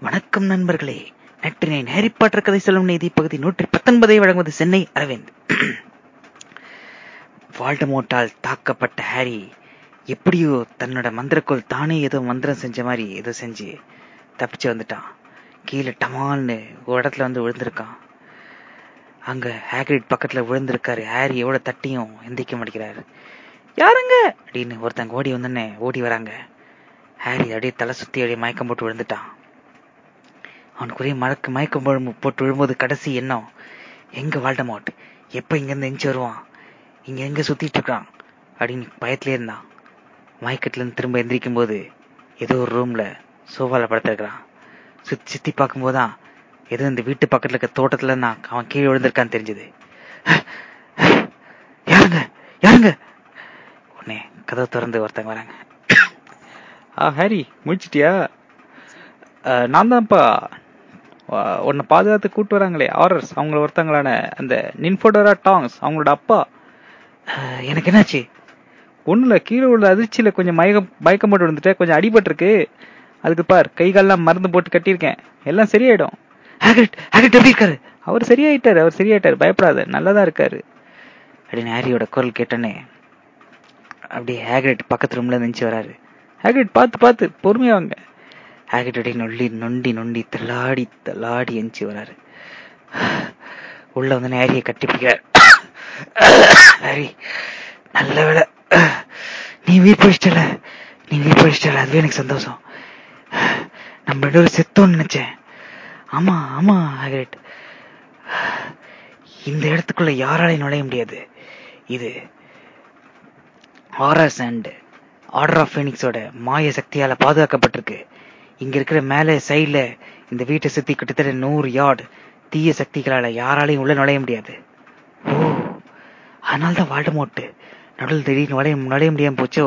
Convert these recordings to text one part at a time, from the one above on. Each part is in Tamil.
வணக்கம் நண்பர்களே. நற்றினை ஹாரி பாட்டர் கதை சொல்லும் நீதி பகுதி நூற்றி பத்தொன்பதை வழங்குவது சென்னை அரவிந்த். வால்டமோட்டால் தாக்கப்பட்ட ஹாரி எப்படியோ தன்னோட மந்திரக்குள் தானே ஏதோ மந்திரம் செஞ்ச மாதிரி ஏதோ செஞ்சு தப்பிச்சு வந்துட்டான். கீழே டமால்னு ஒரு இடத்துல வந்து விழுந்திருக்கான். அங்க ஹேக்ரிட் பக்கத்துல விழுந்திருக்காரு. ஹாரி எவ்வளவு தட்டியும் எந்திக்க மாட்டேங்கிறாரு. யாருங்க? அப்படின்னு ஒருத்தங்க ஓடி வந்தோடனே ஓடி வராங்க. ஹாரி அப்படியே தலை சுத்தி அப்படியே மயக்கம் போட்டு விழுந்துட்டான். அவனுக்குரிய மறக்கு மயக்கம் போட்டு விழும்போது கடைசி எண்ணம். எங்க வால்டமாட் எப்ப இங்க இருந்து எஞ்சி வருவான்? இங்க எங்க சுத்திட்டு இருக்கான்? அப்படின்னு பயத்திலே இருந்தான். மயக்கத்துல இருந்து திரும்ப எந்திரிக்கும் போது ஏதோ ஒரு ரூம்ல சோஃபால படுத்திருக்கிறான் சுத்தி சுத்தி பார்க்கும் போதுதான் ஏதோ இந்த வீட்டு பக்கத்துல இருக்க தோட்டத்துல நான் அவன் கீழே விழுந்திருக்கான்னு தெரிஞ்சது. யாருங்க? யாருங்க? உடனே கதவை திறந்து ஒருத்தங்க வராங்க. ஆ ஹாரி முடிச்சிட்டியா நான் தான்ப்பா. உன்னை பாதுகாத்து கூட்டு வராங்களே ஆரர்ஸ் அவங்கள ஒருத்தங்களான அந்த நின்ஃபோடரா டாங்ஸ் அவங்களோட அப்பா. எனக்கு என்னாச்சு? ஒண்ணுல கீழே உள்ள அதிர்ச்சியில கொஞ்சம் மயக்கம் மயக்கம் போட்டு வந்துட்டு கொஞ்சம் அடிபட்டிருக்கு. அதுக்கு பார் கை கால்லாம் மருந்து போட்டு கட்டியிருக்கேன். எல்லாம் சரியாயிடும். எப்படி இருக்காரு? அவர் சரியாயிட்டாரு அவர் சரியாயிட்டாரு. பயப்படாத நல்லாதான் இருக்காரு. அப்படின்னு ஹாரியோட குரல் கேட்டோன்னே. அப்படியே ஹேக்ரெட் பக்கத்து ரூம்ல நினைச்சு வராரு. ஹேக்ரெட் பார்த்து பார்த்து பொறுமையா வாங்க நொல்லி நொண்டி நொண்டி தள்ளாடி தள்ளாடி எஞ்சி வராரு. உள்ள வந்து நேரிய கட்டிப்பிடிக்கிறார். ஹாரி நல்ல வேலை நீ வீர் பிடிச்சிட்டல. நீ உயிர் பிடிச்சிட்டல. அதுவே எனக்கு சந்தோஷம். நம்ம ரெண்டு செத்தோம்னு நினைச்சேன். ஆமா ஆமா ஹாகிரேட் இந்த இடத்துக்குள்ள யாராலையும் நுழைய முடியாது. இது ஆர்எஸ் அண்ட் ஆர்டர் ஆஃப் ஃபீனிக்ஸோட மாய சக்தியால பாதுகாக்கப்பட்டிருக்கு. இங்க இருக்கிற மேலே சைட்ல இந்த வீட்டை சுத்தி கிட்டத்தட்ட நூறு யார்டு தீய சக்திகளால யாராலையும் உள்ள நுழைய முடியாது. ஓ அதனால்தான் வால்டமோட்டு நடுவில் திடீர்னு நுழைய நுழைய முடியாம போச்சோ?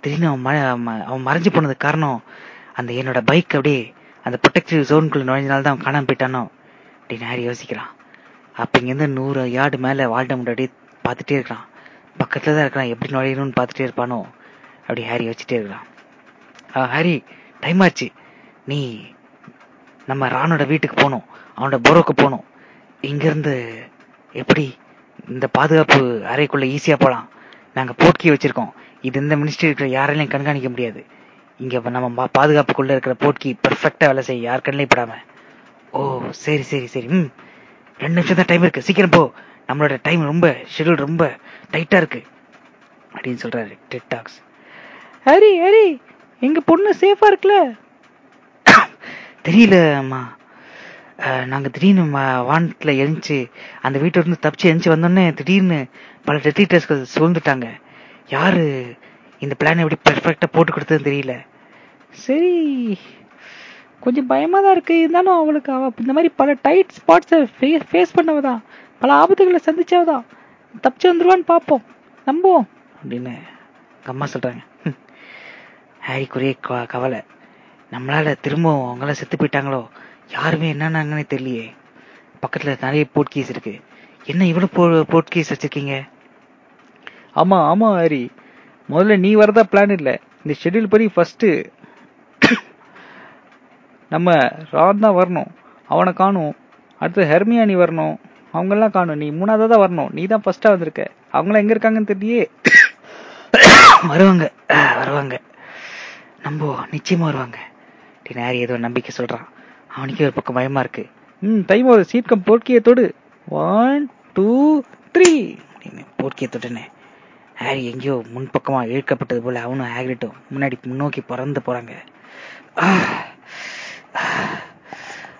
திடீர்னு அவன் அவன் மறைஞ்சு போனது காரணம் அந்த என்னோட பைக் அப்படியே அந்த ப்ரொடெக்டிவ் ஜோனுக்குள்ள நுழைஞ்சனால தான் அவன் காணாம போயிட்டானோ? அப்படின்னு ஹாரி யோசிக்கிறான்? அப்ப இங்கிருந்து நூறு யார்டு மேல வால்டமோட் அப்படியே பார்த்துட்டே இருக்கிறான் பக்கத்துல தான் இருக்கிறான். எப்படி நுழையணும்னு பார்த்துட்டே இருப்பானோ? அப்படி ஹாரி வச்சுட்டே இருக்கிறான் ஹாரி டைம் ஆச்சு. நீ நம்ம ராணோட வீட்டுக்கு போகணும் அவனோட புரோக்கு போகணும். இங்கிருந்து எப்படி இந்த பாதுகாப்பு அறைக்குள்ள ஈஸியாக போகலாம்? நாங்கள் போட்கி வச்சிருக்கோம். இது இந்த மினிஸ்ட்ரி இருக்கிற யாராலையும் கண்காணிக்க முடியாது. இங்க நம்ம பாதுகாப்புக்குள்ள இருக்கிற போட்கி பெர்ஃபெக்டா வேலை செய்ய யார் கண்ணிலையும் படாம. ஓ சரி சரி சரி. ம். ரெண்டு நிமிஷம் தான் டைம் இருக்கு. சீக்கிரம் போ. நம்மளோட டைம் ரொம்ப ஷெடியூல் ரொம்ப டைட்டா இருக்கு. அப்படின்னு சொல்றாரு டெட் டாக்ஸ் ஹரி ஹரி எங்க பொண்ணு சேஃபா இருக்குல்ல? தெரியல அம்மா திடீர்னு வானத்தில் எரிஞ்சு அந்த வீட்டை இருந்து தப்பிச்சு எரிஞ்சு வந்தோடனே திடீர்னு பல டெத்திட்டர்ஸ்கள் சூழ்ந்துட்டாங்க. யாரு இந்த பிளான் எப்படி பெர்ஃபெக்டாக போட்டு கொடுத்ததுன்னு தெரியல. சரி கொஞ்சம் பயமாக தான் இருக்குது இருந்தாலும் அவளுக்கு அவள் இந்த மாதிரி பல டைட் ஸ்பாட்ஸை ஃபேஸ் பண்ணவதான். பல ஆபத்துகளை சந்திச்சவதான். தப்பிச்சு வந்துருவான்னு பார்ப்போம். நம்புவோம். அப்படின்னு அம்மா சொல்கிறாங்க ஹாரிக்குரிய கவலை. நம்மளால திரும்பவும் அவங்களாம் செத்து போயிட்டாங்களோ? யாருமே என்னன்னாங்கன்னு தெரியலையே. பக்கத்துல நிறைய போர்ட்கீஸ் இருக்கு. என்ன இவ்வளவு போர்ட்கீஸ் வச்சிருக்கீங்க? ஆமா ஆமா ஹரி. முதல்ல நீ வரதா பிளான் இல்ல. இந்த ஷெட்யூல் படி ஃபர்ஸ்ட் நம்ம தான் வரணும். அவனை காணும். அடுத்து ஹெர்மியானி வரணும். அவங்கெல்லாம் காணும். நீ மூணாவதா தான் வரணும். நீ தான் ஃபர்ஸ்டா வந்திருக்க. அவங்களாம் எங்க இருக்காங்கன்னு தெரியலையே. வருவாங்க. வருவாங்க. நம்போ நிச்சயமா வருவாங்க. ஹாரி ஏதோ நம்பிக்கை சொல்றான். அவனுக்கே ஒரு பக்கம் பயமா இருக்கு. ம் டைம் ஒரு சீட் கம் தொடு. ஒன் டூ த்ரீ அப்படின்னு போர்க்கியை தொட்டுனேன். ஹாரி எங்கேயோ முன்பக்கமாக இழுக்கப்பட்டது போல அவனும் ஹேக்ரிட்டும் முன்னாடி முன்னோக்கி பறந்து போறாங்க.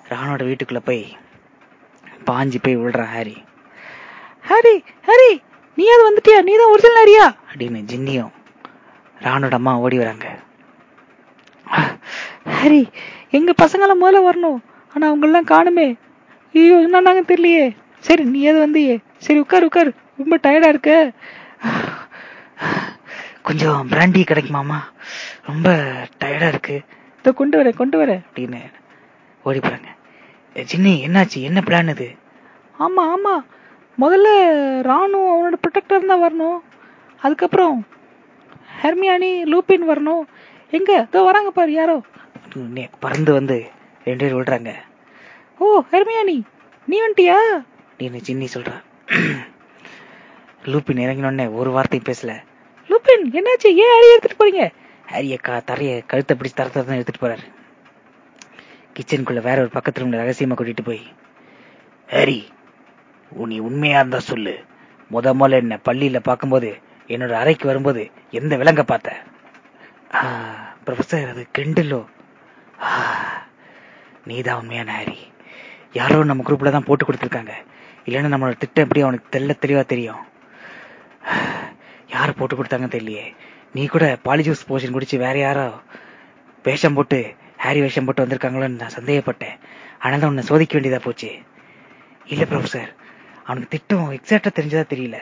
ராணோட வீட்டுக்குள்ள போய் பாஞ்சு போய் விழுறான் ஹாரி. ஹாரி ஹாரி நீ அது வந்துட்டியா? நீ தான் ஒரிஜினல் ஹாரியா? அப்படின்னு ஜின்னியும் ராணோட அம்மா ஓடி வராங்க. ஹரி எங்க பசங்களாம் முதல்ல வரணும். ஆனா அவங்கெல்லாம் காணுமே. ஐயோ என்னன்னாங்க தெரியலையே. சரி நீ ஏது வந்தியே? சரி உட்காரு உட்காரு. ரொம்ப டயர்டா இருக்க. கொஞ்சம் பிராண்டி கிடைக்குமாமா ரொம்ப டயர்டா இருக்கு. இதோ கொண்டு வரேன் கொண்டு வரேன். அப்படின்னு ஓடி போறாங்க. ஜின்னி என்னாச்சு? என்ன பிளான் இது? ஆமா ஆமா. முதல்ல ராணு அவனோட ப்ரொடெக்டர் தான் வரணும். அதுக்கப்புறம் ஹெர்மியானி லூப்பின் வரணும். எங்க? இதோ வராங்க பாரு யாரோ. பறந்து வந்து ரெண்டு பேரும் விழுறாங்க ஓ ஹெர்மியானி நீ வந்துட்டியா? நீ சின்னி சொல்றா. லூப்பின் இறங்கினோடனே ஒரு வார்த்தையும் பேசல. லூப்பின் என்னாச்சு? ஏன் ஹாரி எடுத்துட்டு போறீங்க? ஹாரிய கா தரைய கழுத்தை பிடிச்சு தர தரதான் எடுத்துட்டு போறாரு. கிச்சனுக்குள்ள வேற ஒரு பக்கத்து ரூம்ல ரகசியமா கூட்டிட்டு போய் ஹரி நீ உண்மையா இருந்தா சொல்லு. முத முதல்ல என்ன பள்ளியில பார்க்கும்போது என்னோட அறைக்கு வரும்போது எந்த விலங்க பார்த்த? ப்ரொஃபசர் அது கிண்டலோ. நீதான் உண்மையான ஹாரி யாரோ நம்ம குரூப்ல தான் போட்டு கொடுத்துருக்காங்க. இல்லைன்னா நம்மளோட திட்டம் எப்படி அவனுக்கு தெல்ல தெளிவா தெரியும்? யார் போட்டு கொடுத்தாங்கன்னு தெரியலையே. நீ கூட பாலிஜூஸ் போஷன் குடிச்சு வேற யாரோ வேஷம் போட்டு ஹாரி வேஷம் போட்டு வந்திருக்காங்களோன்னு நான் சந்தேகப்பட்டேன். ஆனால் தான் உன்னை சோதிக்க வேண்டியதா போச்சு. இல்ல ப்ரொஃபசர் அவனுக்கு திட்டம் எக்ஸாக்டா தெரிஞ்சதா தெரியல.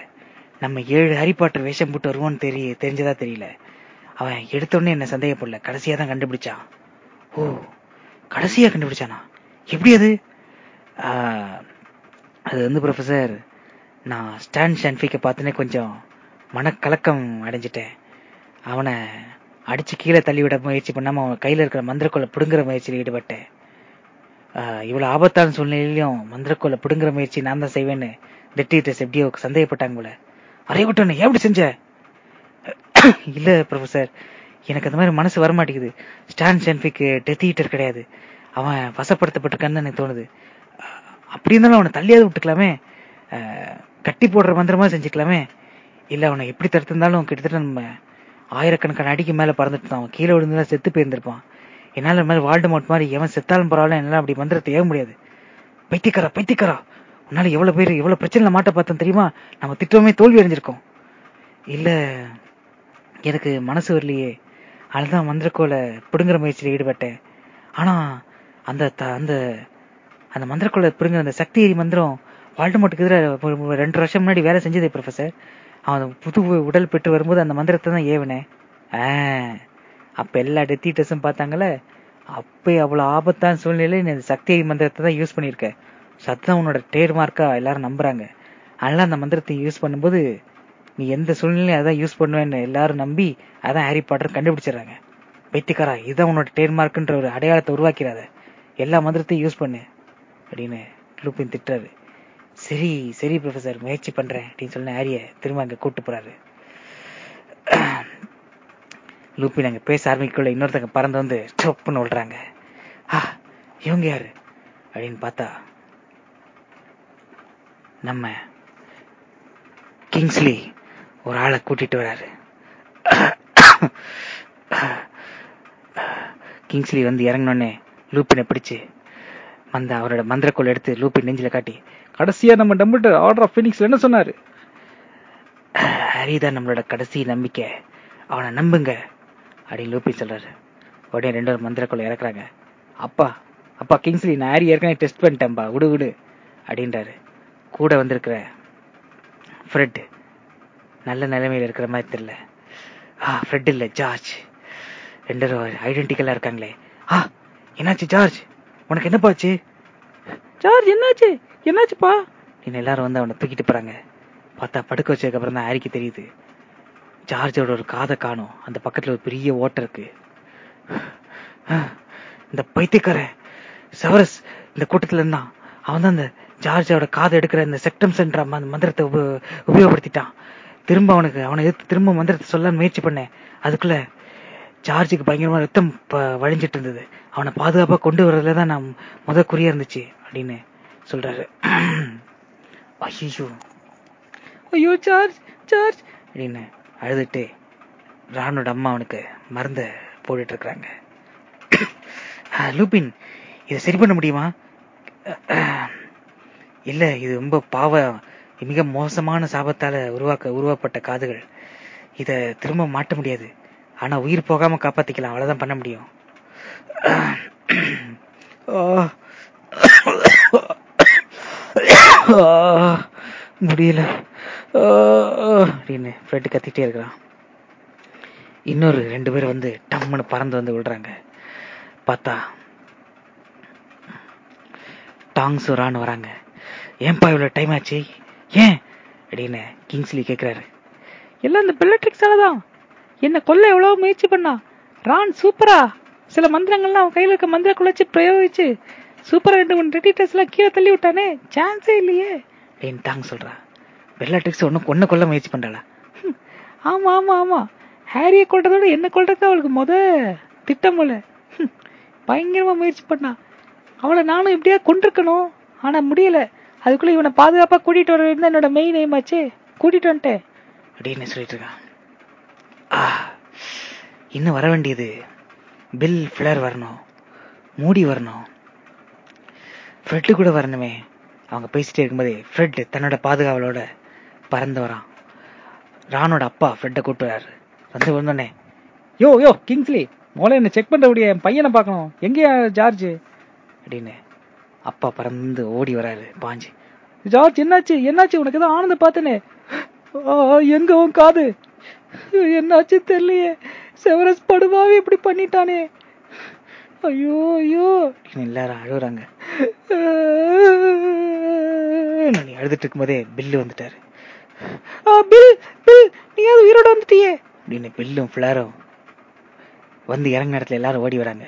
நம்ம ஏழு ஹாரி பாட்டர் வேஷம் போட்டு வருவோன்னு தெரிய தெரிஞ்சதா தெரியல. அவன் எடுத்தோடனே என்ன சந்தேகப்படல. கடைசியா தான் கண்டுபிடிச்சான். ஓ கடைசியா கண்டுபிடிச்சானா? எப்படி அது? ஆஹ், அது வந்து ப்ரொஃபசர் நான் ஸ்டான் ஷான்ஃபிக்கை பார்த்தோன்னே கொஞ்சம் மனக்கலக்கம் அடைஞ்சிட்டேன். அவனை அடிச்சு கீழே தள்ளிவிட முயற்சி பண்ணாம அவன் கையில இருக்கிற மந்திரக்கோலை பிடுங்குற முயற்சியில் ஈடுபட்டேன். ஆஹ், இவ்வளவு ஆபத்தான சூழ்நிலையிலும் மந்திரக்கோலை பிடுங்குற முயற்சி நான் தான் செய்வேன்னு டெட்டிட்டஸ் எப்படியோ சந்தேகப்பட்டாங்க போல. அறைய விட்டோன்னு செஞ்ச? இல்ல ப்ரொஃபசர் எனக்கு அந்த மாதிரி மனசு வரமாட்டேங்குது. ஸ்டான் சென்ஃபிக்கு டெத் ஈட்டர் கிடையாது. அவன் வசப்படுத்தப்பட்டிருக்கான்னு எனக்கு தோணுது. அப்படி இருந்தாலும் அவனை தள்ளியாவது விட்டுக்கலாமே. கட்டி போடுற மந்திரமா செஞ்சுக்கலாமே. இல்ல அவனை எப்படி தடுத்திருந்தாலும் கிட்டத்தட்ட நம்ம ஆயிரக்கணக்கான அடிக்கு மேல பறந்துட்டு இருந்தான். அவன் கீழே விழுந்துலாம் செத்து போயிருந்திருப்பான். என்னால இந்த மாதிரி வால்டு மோட் மாதிரி எவன் செத்தாலும் பரவாயில்ல என்னால அப்படி மந்திரத்தை ஏக முடியாது. பைத்தியக்காரா பைத்தியக்காரா? உன்னால எவ்வளவு பேர் எவ்வளவு பிரச்சனை மாட்ட பார்த்தோம் தெரியுமா? நம்ம திட்டமே தோல்வி அடைஞ்சிருக்கோம். இல்ல எனக்கு மனசு வரலையே. அதுதான் மந்திரக்கோலை பிடுங்குற முயற்சியில் ஈடுபட்டேன். ஆனா அந்த த- அந்த அந்த மந்திரக்கோலை பிடுங்குற அந்த சக்தி எரி மந்திரம் வால்டமோட்டுக்கு எதிராக ஒரு ரெண்டு வருஷம் முன்னாடி வேலை செஞ்சது ப்ரொஃபசர் அவன் புது உடல் பெற்று வரும்போது அந்த மந்திரத்தை தான் ஏவினேன். ஆ, அப்ப எல்லா டெத்தீட்டர்ஸும் பார்த்தாங்களே அப்பே அவ்வளவு ஆபத்தான சூழ்நிலையில நீ அந்த சக்தி எரி மந்திரத்தை தான் யூஸ் பண்ணியிருக்க. சத்தம் உன்னோட ட்ரேட் மார்க்காக எல்லாரும் நம்புறாங்க. அதனால அந்த மந்திரத்தை யூஸ் பண்ணும்போது நீ எந்த சூழ்நிலையும் அதான் யூஸ் பண்ணுவேன்னு எல்லாரும் நம்பி அதான் ஹாரி பாட்டர் கண்டுபிடிச்சிடுறாங்க. பைத்தியக்காரா இதுதான் உன்னோட டேர்மார்க்குன்ற ஒரு அடையாளத்தை உருவாக்கிறாத எல்லா மந்திரத்தையும் யூஸ் பண்ணு அப்படின்னு லூப்பின் திட்டுறாரு. சரி சரி ப்ரொஃபசர் முயற்சி பண்றேன் அப்படின்னு சொல்லி ஹாரிய திரும்ப அங்க கூட்டு போறாரு. லூப்பின் அங்க பேச ஆரம்பிக்குள்ள இன்னொருத்தங்க பறந்து வந்து ஸ்டொப்னு விடுறாங்க ஆ இவங்க யாரு? அப்படின்னு பார்த்தா நம்ம கிங்ஸ்லி ஒரு ஆளை கூட்டிட்டு வராரு. கிங்ஸ்லி வந்து இறங்கினோடனே லூப்பினை பிடிச்சு மந்த அவரோட மந்திரக்கோள் எடுத்து லூப்பின் நெஞ்சில காட்டி கடைசியா நம்ம டம்பிள்டர் ஆர்டர் ஆஃப் ஃபீனிக்ஸ்ல என்ன சொன்னாரு? ஹாரி தான் நம்மளோட கடைசி நம்பிக்கை. அவனை நம்புங்க அப்படின்னு லூப்பி சொல்றாரு. உடனே ரெண்டு ஒரு மந்திரக்குள்ள இறக்குறாங்க. அப்பா அப்பா கிங்ஸ்லி நான் ஹாரி ஏற்கனவே டெஸ்ட் பண்ணிட்டேன்பா. விடு விடு அப்படின்றாரு. கூட வந்திருக்கிற ஃப்ரெட் நல்ல நிலைமையில இருக்கிற மாதிரி தெரியல. ஆ ஃப்ரெட் இல்ல ஜார்ஜ் ரெண்டு ஐடென்டிக்கலா இருக்காங்களே. ஆ என்னாச்சு ஜார்ஜ் உனக்கு என்னப்பாச்சு ஜார்ஜ் என்னாச்சு? என்னாச்சுப்பா? இன்னும் எல்லாரும் வந்து அவனை தூக்கிட்டு போறாங்க. பார்த்தா படுக்க வச்சதுக்கு அப்புறம் தான் ஹாரிக்கு தெரியுது. ஜார்ஜோட ஒரு காதை காணும். அந்த பக்கத்துல ஒரு பெரிய ஓட்டை இருக்கு. இந்த பைத்தியக்காரன் சவரஸ் இந்த கூட்டத்துல இருந்தான். அவன் தான் அந்த ஜார்ஜோட காதை எடுக்கிற இந்த செக்டம் சென்ற மந்திரத்தை உப- உபயோகப்படுத்திட்டான். திரும்ப அவனுக்கு அவனை எதிர்த்து திரும்ப மந்திரத்தை சொல்ல முயற்சி பண்ணேன். அதுக்குள்ள ஜார்ஜுக்கு பயங்கரமா ரத்தம் வழிஞ்சிட்டு இருந்தது. அவனை பாதுகாப்பா கொண்டு வர்றதுல தான் நான் முத குறியா இருந்துச்சு அப்படின்னு சொல்றாரு. ஐயோ ஐயோ சார்ஜ் சார்ஜ் அப்படின்னு அழுதுட்டு ராணோட அம்மா அவனுக்கு மருந்த போட்டுட்டு இருக்கிறாங்க. லூபின் இதை சரி பண்ண முடியுமா? இல்ல இது ரொம்ப பாவ மிக மோசமான சாபத்தால உருவாக்க உருவாக்கப்பட்ட காதுகள். இத திரும்ப மாட்ட முடியாது. ஆனா உயிர் போகாம காப்பாத்திக்கலாம். அவ்வளவுதான் பண்ண முடியும். முடியல. அப்படின்னு ஃப்ரெட் கத்திட்டே இருக்கிறான். இன்னொரு ரெண்டு பேர் வந்து டம்முன்னு பறந்து வந்து விடுறாங்க பார்த்தா டாங் சுரான்னு வராங்க. ஏன்பா இவ்வளவு டைம் ஆச்சு? ஏன்? அப்படின்னு கிங்ஸ்லி கேட்குறாரு எல்லாம் இந்த பெல்லட்ரிக்ஸால தான் என்ன கொல்ல எவ்வளவு முயற்சி பண்ணா. ரான் சூப்பரா. சில மந்திரங்கள்லாம் அவன் கையில இருக்க மந்திர குழைச்சு பிரயோகிச்சு சூப்பரா ரெண்டு மூணு ரெடிட்டர்ஸ் எல்லாம் கீழே தள்ளி விட்டானே. சான்ஸே இல்லையே. அப்படின்னு டாங் சொல்றா. பெல்லாட்ரிக்ஸ் ஒன்றும் கொன்ன கொல்ல முயற்சி பண்றாளா? ஆமாம் ஆமா ஆமா ஆமா. ஹாரியை கொள்றதோட என்ன கொல்றது அவளுக்கு முத திட்டம் போல. ஹம், பயங்கரமா முயற்சி பண்ணா. அவளை நானும் எப்படியா கொண்டிருக்கணும் ஆனா முடியலை. அதுக்குள்ள இவனை பாதுகாப்பா கூட்டிட்டு வர வேண்டியது என்னோட மெயின் எய்ம் ஆச்சு. கூட்டிட்டு வந்துட்டேன். அப்படின்னு சொல்லிட்டு இருக்கான்? ஆ இன்னும் வர வேண்டியது பில் ஃபிளர் வரணும் மூடி வரணும். ஃப்ரெட்டு கூட வரணுமே. அவங்க பேசிட்டே இருக்கும்போதே ஃப்ரெட் தன்னோட பாதுகாவலோட பறந்து வரான். ரானோட அப்பா ஃப்ரெட்டை கூட்டு வராரு. வந்து வந்தோடனே யோ யோ கிங்ஸ்லி முதல்ல என்ன செக் பண்றபடியே என் பையனை பார்க்கணும். எங்கேயா ஜார்ஜ்? அப்படின்னு. அப்பா பறந்து ஓடி வராரு பாஞ்சு. ஜார்ஜ் என்னாச்சு? என்னாச்சு? உனக்கு தான் ஆனந்த பார்த்தனே. ஆ, எங்க உன் காது? என்னாச்சு தெரியலையே. செவரஸ் படுவாவே இப்படி பண்ணிட்டானே. ஐயோ ஐயோ. எல்லாரும் அழுகுறாங்க. நீ அழுதுட்டு இருக்கும்போதே பில்லு வந்துட்டாரு. பில் பில் நீ அது உயிரோட வந்துட்டியே. அப்படின்னு பில்லும் ஃபிளாரும் வந்து இறங்க இடத்துல எல்லாரும் ஓடி வராங்க.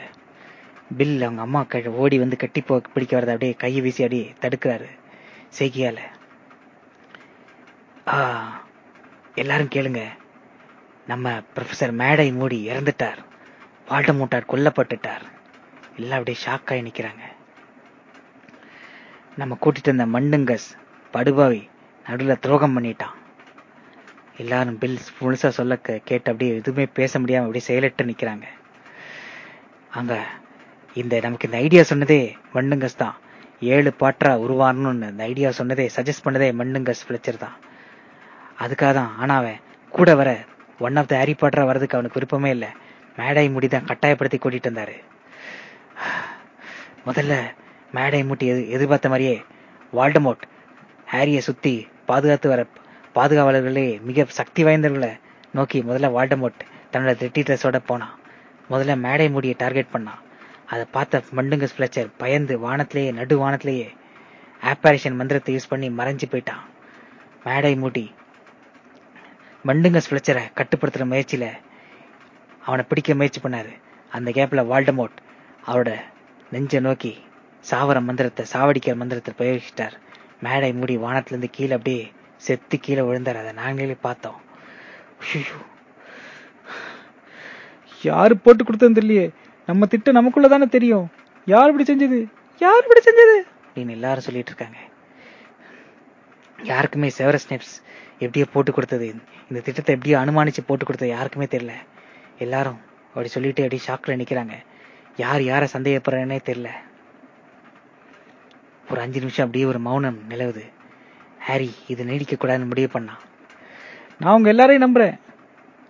பில் அவங்க அம்மா க ஓடி வந்து கட்டி போ பிடிக்க வரத அப்படியே கையை வீசி அப்படியே தடுக்கிறாரு செய்கியால. ஆ எல்லாரும் கேளுங்க. நம்ம ப்ரொஃபசர் மேடை மூடி இறந்துட்டார். வால்டமூட்டார் கொல்லப்பட்டுட்டார். எல்லாம் அப்படியே ஷாக்காகி நிற்கிறாங்க நிக்கிறாங்க. நம்ம கூட்டிட்டு வந்த மண்டுங்கஸ் படுபாவி நடுவுல துரோகம் பண்ணிட்டான். எல்லாரும் பில் முழுசா சொல்ல கேட்டு அப்படியே எதுவுமே பேச முடியாம அப்படியே செயலற்று நிக்கிறாங்க. அங்க இந்த நமக்கு இந்த ஐடியா சொன்னதே மண்ணுங்கஸ் தான். ஏழு பாட்டரா உருவாரணும்னு இந்த ஐடியா சொன்னதே சஜஸ்ட் பண்ணதே மண்ணுங்கஸ் பிளச்சர் தான். அதுக்காக தான். ஆனா அவன் கூட வர ஒன் ஆஃப் த ஹாரி பாட்டரா வர்றதுக்கு அவனுக்கு விருப்பமே இல்லை. மேடை முடி தான் கட்டாயப்படுத்தி கூட்டிட்டு இருந்தாரு முதல்ல மேடை மூட்டி எது எதிர்பார்த்த மாதிரியே வால்டமோட் ஹாரியை சுத்தி பாதுகாத்து வர பாதுகாவலர்களே மிக சக்தி வாய்ந்தவர்களை நோக்கி முதல்ல வால்டமோட் தன்னோட ரெட்டிட்ரஸோட போனான். முதல்ல மேடை மூடியை டார்கெட் பண்ணான். அதை பார்த்த மண்டுங்கஸ் ஃபிளச்சர் பயந்து வானத்திலேயே நடு வானத்திலேயே ஆப்பரேஷன் மந்திரத்தை யூஸ் பண்ணி மறைஞ்சு போயிட்டான். மேடை மூடி மண்டுங்கஸ் ஃபிளச்சரை கட்டுப்படுத்துற முயற்சியில அவனை பிடிக்க முயற்சி பண்ணாரு. அந்த கேப்ல வால்டமோட் அவரோட நெஞ்சை நோக்கி சாவர மந்திரத்தை சாவடிக்கிற மந்திரத்தை பிரயோகிச்சிட்டார். மேடை மூடி வானத்துலேருந்து கீழே அப்படியே செத்து கீழே விழுந்தார். அதை நாங்களே பார்த்தோம். யாரு போட்டு கொடுத்தது தெரியலையே. நம்ம திட்டம் நமக்குள்ள தானே தெரியும். யார் இப்படி செஞ்சது? யார் இப்படி செஞ்சது? அப்படின்னு எல்லாரும் சொல்லிட்டு இருக்காங்க. யாருக்குமே செவர ஸ்னெப்ஸ் எப்படியோ போட்டு கொடுத்தது. இந்த திட்டத்தை எப்படியோ அனுமானிச்சு போட்டு கொடுத்தது யாருக்குமே தெரியல. எல்லாரும் அப்படி சொல்லிட்டு அப்படியே ஷாக்ல நிக்கிறாங்க. யார் யார சந்தேகப்படுறேன்னே தெரியல. ஒரு அஞ்சு நிமிஷம் அப்படியே ஒரு மௌனம் நிலவுது. ஹாரி இது நீடிக்க கூடாதுன்னு முடிவு பண்ணான். நான் உங்க எல்லாரையும் நம்புறேன்.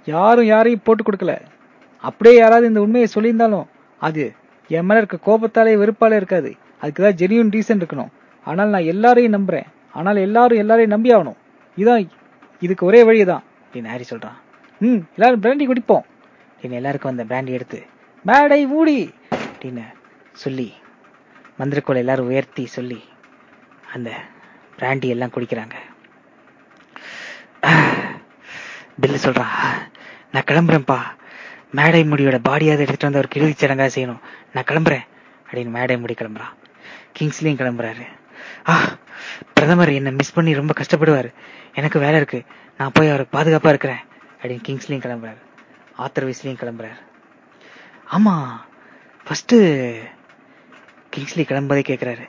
யாரும் யாரையும் போட்டு கொடுக்கல. அப்படியே யாராவது இந்த உண்மையை சொல்லியிருந்தாலும் அது என் மேல இருக்க கோபத்தாலே வெறுப்பாலே இருக்காது. அதுக்கு தான் ஜெனியூன் ரீசன் இருக்கணும். ஆனால் நான் எல்லாரையும் நம்புறேன். ஆனால் எல்லாரும் எல்லாரையும் நம்பி ஆகணும். இதான் இதுக்கு ஒரே வழிதான் அப்படின்னு ஹாரி சொல்றான். ம் எல்லாரும் பிராண்டி குடிப்போம். அப்படின்னு எல்லாருக்கும் அந்த பிராண்டி எடுத்து மேடை ஊடி அப்படின்னு சொல்லி மந்திரக்கோள் எல்லாரும் உயர்த்தி சொல்லி அந்த பிராண்டி எல்லாம் குடிக்கிறாங்க. பில்லு சொல்றான் நான் கிளம்புறேன்ப்பா. மேடை முடியோட பாடியாவது எடுத்துட்டு வந்து அவர் இறுதிச் சடங்கா செய்யணும். நான் கிளம்புறேன். அப்படின்னு மேடை முடி கிளம்புறான் கிங்ஸ்லியும் கிளம்புறாரு. ஆ பிரதமர் என்னை மிஸ் பண்ணி ரொம்ப கஷ்டப்படுவார். எனக்கு வேலை இருக்கு. நான் போய் அவருக்கு பாதுகாப்பா இருக்கிறேன். அப்படின்னு கிங்ஸ்லியும் கிளம்புறாரு. ஆத்தர் வீஸ்லியும் கிளம்புறாரு. ஆமா ஃபர்ஸ்ட் கிங்ஸ்லி கிளம்பும்போதே கேட்கிறாரு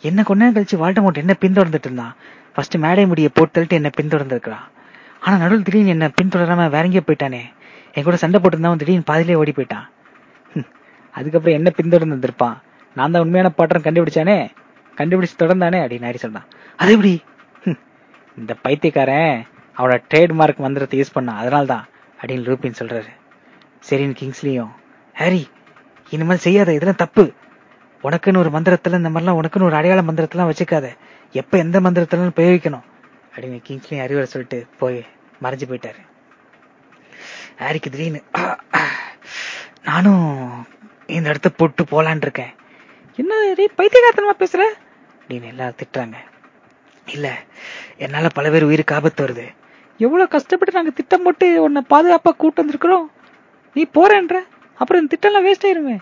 என்ன கொஞ்ச நேரம் கழிச்சு வால்டமோட் என்ன பின்தொடர்ந்துட்டு இருந்தான்? ஃபர்ஸ்ட் மேடை முடியை போட்டு தள்ளிட்டு என்ன பின்தொடர்ந்துருக்கிறான் ஆனா நடுவில் திடீர்னு என்ன பின்தொடராம வேற எங்கேயோ போயிட்டானே. என் கூட சண்டை போட்டிருந்தவன் திடீர்னு பாதியிலே ஓடி போயிட்டான். அதுக்கப்புறம் என்ன பின்தொடர்ந்து வந்திருப்பான்? நான் தான் உண்மையான பாட்டம் கண்டுபிடிச்சானே? கண்டுபிடிச்சு தொடர்ந்தானே? அப்படின்னு ஹாரி சொன்னான் அது எப்படி? இந்த பைத்தியக்காரன் அவனோட ட்ரேட்மார்க் மந்திரத்தை யூஸ் பண்ணான். அதனால்தான் அப்படின்னு லூபின் சொல்றாரு. சரின்னு கிங்ஸ்லியும். ஹாரி இனிமேல் செய்யாத இதெல்லாம் தப்பு. உனக்குன்னு ஒரு மந்திரத்துல இந்த மாதிரிலாம் உனக்குன்னு ஒரு அடையாள மந்திரத்தெல்லாம் வச்சுக்காத. எப்ப எந்த மந்திரத்தெல்லாம் பிரயோகிக்கணும். அப்படின்னு கிங்ஸ்லியும் அறிவுரை சொல்லிட்டு போய் மறைஞ்சு போயிட்டாரு. ஹாரிக்கு திடீர்னு நானும் இந்த இடத்த போட்டு போலான் இருக்கேன். என்ன டேய் பைத்தியகாரத்தனமா பேசுற? அப்படின்னு எல்லாரும் திட்டுறாங்க. இல்ல என்னால பல பேர் உயிருக்கு ஆபத்து வருது. எவ்வளவு கஷ்டப்பட்டு நாங்க திட்டம் போட்டு உன்னை பாதுகாப்பா கூட்டு வந்திருக்கிறோம்? நீ போறேன்ற? அப்புறம் இந்த திட்டம்லாம் வேஸ்ட் ஆயிருமே.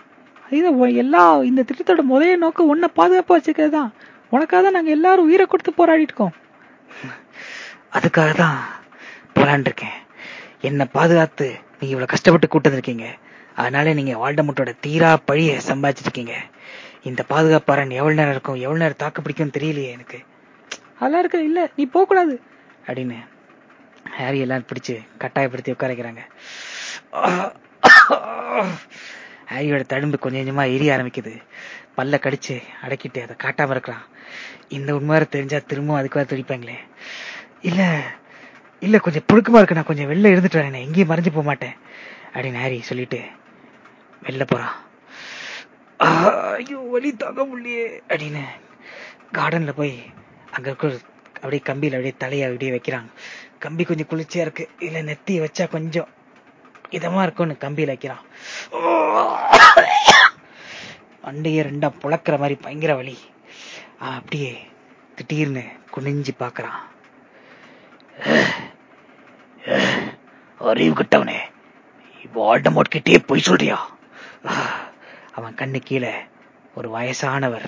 இது எல்லா இந்த திட்டத்தோட முதல நோக்கம் உன்னை பாதுகாப்பா வச்சுக்கிறது தான் உனக்காக தான் நாங்க எல்லாரும் உயிரை கொடுத்து போராடிட்டு இருக்கோம். அதுக்காக தான் போலான் இருக்கேன். என்னை பாதுகாத்து நீங்க இவ்வளவு கஷ்டப்பட்டு கூட்டு வந்திருக்கீங்க அதனால நீங்க வாழ்டமுட்டோட தீரா பழிய சம்பாதிச்சிருக்கீங்க. இந்த பாதுகாப்பாரன் எவ்வளவு நேரம் இருக்கும் எவ்வளவு நேரம் தாக்கு பிடிக்கும் தெரியலையே எனக்கு. அதெல்லாம் இருக்கு இல்ல நீ போக கூடாது அப்படின்னு ஹாரி எல்லாம் பிடிச்சு கட்டாயப்படுத்தி உட்கார வைக்கிறாங்க. ஹாரியோட தழும்பு கொஞ்சம் கொஞ்சமா எரிய ஆரம்பிக்குது. பல்ல கடிச்சு அடக்கிட்டு அதை காட்டாம இருக்கிறான் இந்த உண்மை தெரிஞ்சா திரும்பவும் அதுக்கு வேற துடிப்பாங்களே. இல்ல இல்ல கொஞ்சம் புழுக்கமா இருக்கு. நான் கொஞ்சம் வெளில இருந்துட்டு வரேன். எங்கேயும் மறைஞ்சு போக மாட்டேன். அப்படின்னு ஹாரி சொல்லிட்டு வெளில போறான். ஐயோ வலி தாங்க முடியே அப்படின்னு கார்டன்ல போய் அங்க இருக்க அப்படியே கம்பியில அப்படியே தலைய அப்படியே வைக்கிறாங்க. கம்பி கொஞ்சம் குளிர்ச்சியா இருக்கு. இல்ல நெத்தி வச்சா கொஞ்சம் இதமா இருக்கும்னு கம்பியில வைக்கிறான். அண்டையே ரெண்டா புழக்கிற மாதிரி பயங்கர வலி. அப்படியே திடீர்னு குனிஞ்சு பாக்குறான் அறிவு கிட்டவனே. வால்டமோட் கிட்டே போய் சொல்றியா? அவன் கண்ணு கீழே ஒரு வயசானவர்.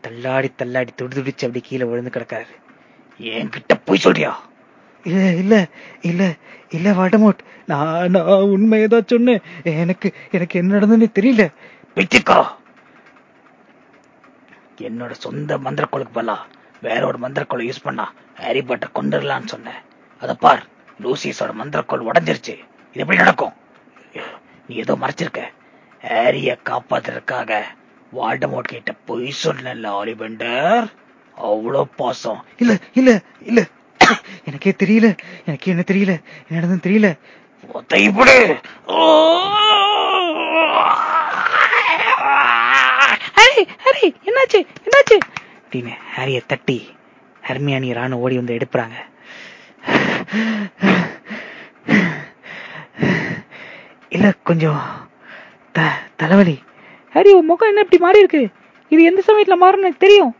தள்ளாடி தள்ளாடி துடி துடிச்சு அப்படி கீழே விழுந்து கிடக்காரு. என்கிட்ட போய் சொல்றியா? இல்ல இல்ல இல்ல இல்ல வால்டமோட். நான் நான் உண்மையதான் சொன்னேன். எனக்கு எனக்கு என்ன நடந்ததுன்னு தெரியல. பிச்சுக்கோ என்னோட சொந்த மந்திரக்கோளுக்கு பதிலா வேற ஒரு மந்திரக்கோளை யூஸ் பண்ணா ஹாரி பாட்டர் கொண்டுடலான்னு சொன்னேன். அத பார். லூசியஸோட மந்திரக்கோள் உடைஞ்சிருச்சு. இது எப்படி நடக்கும்? நீ ஏதோ மறைச்சிருக்க. ஹாரிய காப்பாத்துறதுக்காக வால்டமோட் கிட்ட பொய் சொன்னல ஆலிபெண்டர். அவ்வளோ பாசம். இல்ல இல்ல இல்ல. எனக்கே தெரியல. எனக்கு என்ன தெரியல? என்ன தெரியல. ஒத்தைப்படு ஹரி ஹரி என்னாச்சு? என்னாச்சு? அப்படின்னு ஹாரிய தட்டி ஹர்மியானி ராணு ஓடி வந்து எடுப்புறாங்க. இல்ல கொஞ்சம் த- தலைவலி. ஹரி உன் முகம் என்ன இப்படி மாறி இருக்கு? இது எந்த சமயத்துல மாறும்னு எனக்கு தெரியும்.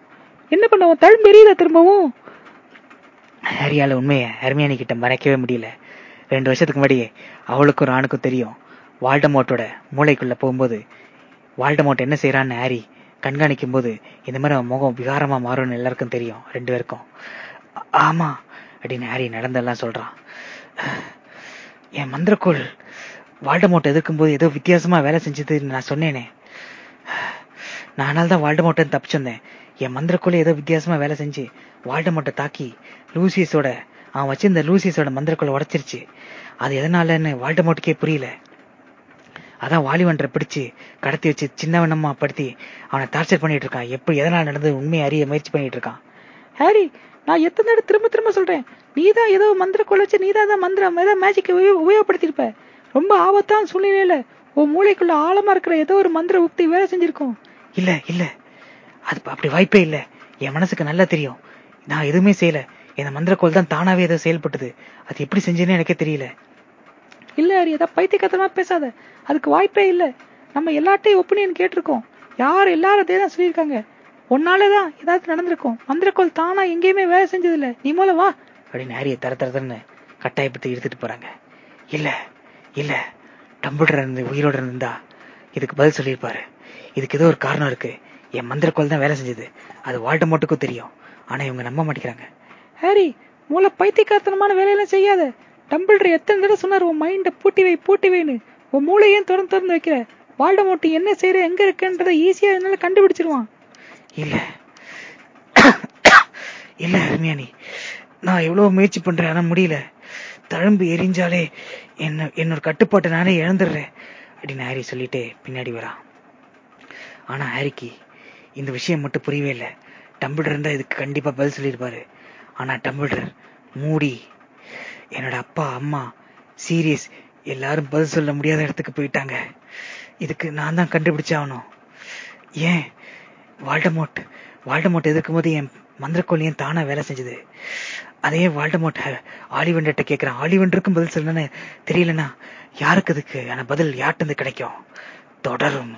என்ன பண்ண உன் தழும்பு எரியுதா திரும்பவும்? ஹரியால உண்மையை ஹர்மியானி கிட்ட மறைக்கவே முடியல. ரெண்டு வருஷத்துக்கு முன்னாடியே அவளுக்கும் ராணுக்கும் தெரியும். வால்டமோட்டோட மூளைக்குள்ள போகும்போது வால்டமோட் என்ன செய்யறான்னு ஹாரி கண்காணிக்கும் போது இந்த மாதிரி அவன் முகம் விகாரமா மாறும்னு எல்லாருக்கும் தெரியும் ரெண்டு பேருக்கும். ஆமா அப்படின்னு ஹாரி நடந்தெல்லாம் சொல்றான். என் மந்திரக்கோள் வால்டமோட்டை எதிர்க்கும்போது ஏதோ வித்தியாசமா வேலை செஞ்சதுன்னு நான் சொன்னேனே. நானால் தான் வால்டமோட்டை தப்பிச்சிருந்தேன் என் மந்திரக்கோள் ஏதோ வித்தியாசமா வேலை செஞ்சு வால்டமோட்டை தாக்கி லூசியஸோட அவன் வச்சிருந்த லூசியஸோட மந்திரக்கோளை உடச்சிருச்சு. அது எதனாலன்னு வால்டமோட்டுக்கே புரியல. அதான் வாலிவன்றை பிடிச்சு கடத்தி வச்சு சின்னவனமா படுத்தி அவனை டார்ச்சர் பண்ணிட்டு இருக்கான். எப்படி எதனால நடந்தது உண்மையை அறிய முயற்சி பண்ணிட்டு இருக்கான். ஹாரி நான் எத்தனை தடவை திரும்ப திரும்ப சொல்றேன் நீ தான் ஏதோ மந்திர குலைச்சு வச்சு நீ தான் மந்திரம் ஏதோ மேஜிக் உபயோகப்படுத்திருப்ப ரொம்ப ஆபத்தான சூழ்நிலையில உன் மூளைக்குள்ள ஆழமா இருக்கிற ஏதோ ஒரு மந்திர உக்தி வேலை செஞ்சிருக்கும். இல்ல இல்ல. அது அப்படி வாய்ப்பே இல்ல. என் மனசுக்கு நல்லா தெரியும். நான் எதுவுமே செய்யல. என் மந்திரக்கோள் தான் தானாவே ஏதோ செயல்பட்டது. அது எப்படி செஞ்சேன்னு எனக்கே தெரியல. இல்ல ஹரி ஏதாவது பைத்தியக்காரமா பேசாத. அதுக்கு வாய்ப்பே இல்ல. நம்ம எல்லாட்டையும் ஒப்பீனியன் கேட்டிருக்கோம். யார் எல்லாரும் அதே தான் சொல்லியிருக்காங்க. உன்னாலதான் ஏதாவது நடந்திருக்கும். மந்திரக்கோள் தானா எங்கேயுமே வேலை செஞ்சது இல்ல நீ மூல வா. அப்படின்னு ஹாரியை தர தரதுன்னு கட்டாயப்பட்டு இழுத்துட்டு போறாங்க. இல்ல இல்ல. டம்புடர் இருந்து உயிரோட இருந்தா இதுக்கு பதில் சொல்லியிருப்பாரு. இதுக்கு ஏதோ ஒரு காரணம் இருக்கு. என் மந்திரக்கோள் தான் வேலை செஞ்சது. அது வால்டமோட்டுக்கும் தெரியும். ஆனா இவங்க நம்ப மாட்டேங்கிறாங்க. ஹாரி மூளை பைத்தியக்காரத்தனமான வேலையெல்லாம் செய்யாத. டம்பிள்டர் எத்தனை தடவை சொன்னார் உன் மைண்ட பூட்டி வை பூட்டி வைன்னு. உன் மூளை ஏன் திறந்து திறந்து வைக்கிற? வால்டமோட்டு என்ன செய்யற எங்க இருக்குன்றதை ஈஸியா என்னால கண்டுபிடிச்சிருவான். இல்ல. இல்ல ஹர்மியானி நான் எவ்வளவு முயற்சி பண்றேன் ஆனா முடியல. தழும்பு எரிஞ்சாலே என்ன என்னோட கட்டுப்பாட்டை நானே இழந்துடுறேன் அப்படின்னு ஹாரி சொல்லிட்டு பின்னாடி வரான் ஆனா ஹாரிக்கு இந்த விஷயம் மட்டும் புரியவே இல்லை. டம்பிள்டர் இருந்தா இதுக்கு கண்டிப்பா பதில் சொல்லியிருப்பாரு. ஆனா டம்பிள்டர் மூடி என்னோட அப்பா அம்மா சீரியஸ் எல்லாரும் பதில் சொல்ல முடியாத இடத்துக்கு போயிட்டாங்க. இதுக்கு நான் தான் கண்டுபிடிச்சாகணும். ஏன்? வால்டமோட். வால்டமோட் எதிர்க்கும் போது என் மந்திரக்கோள் ஏன் தானா வேலை செஞ்சது. அதே வால்டமோட் ஆலிவெண்டர்ட்ட கேட்கிறான் ஆலிவெண்டருக்கும் பதில் சொல்லணும்னு தெரியலன்னா யாருக்கு அதுக்கு ஆனா பதில் யார்கிட்ட இருந்து கிடைக்கும்? தொடரும்.